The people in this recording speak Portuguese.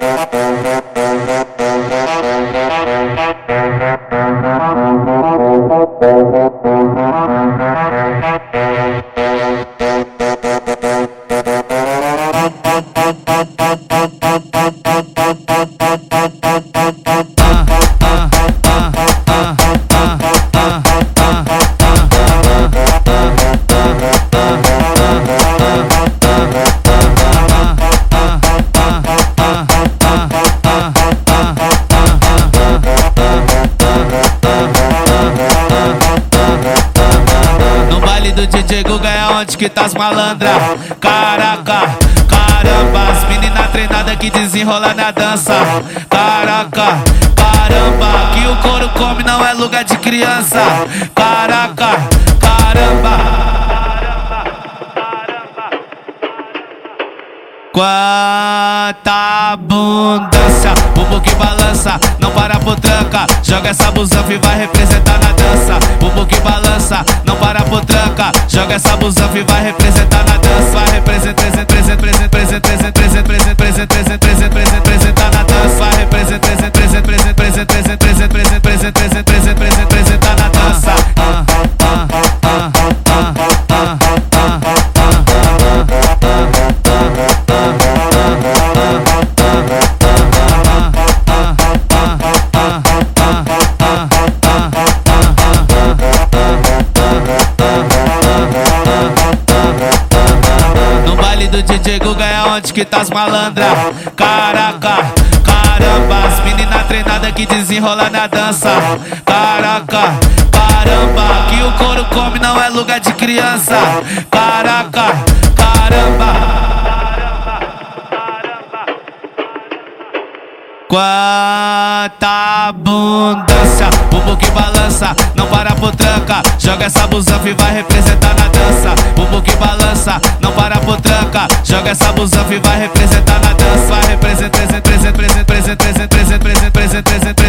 Uh. Do DJ Guga é onde que tá as malandra. Caraca, caramba As menina treinada que desenrola na dança. Caraca, caramba Que o couro come não é lugar de criança. Caraca, caramba. Quanta abundância, bumbum que balança, Joga essa busanfa e vai representar na dança. Bumbum que balança, não para por tranca. Joga essa busanfa e vai representar na dança. Vai representar, representar, representar, representar, representar, representar, representar onde que tá as malandra Caraca, caramba As menina treinada que desenrola na dança Caraca, caramba Que o couro come não é lugar de criança Caraca, caramba Quanta abundância, bumbum que balança, não para por tranca. Joga essa busanfa e vai representar na dança rabo que balança, não para por tranca. Joga essa busanfa e vai representar na dança. Vai representar, representa, representa, representa, representa, representa, representa, representa.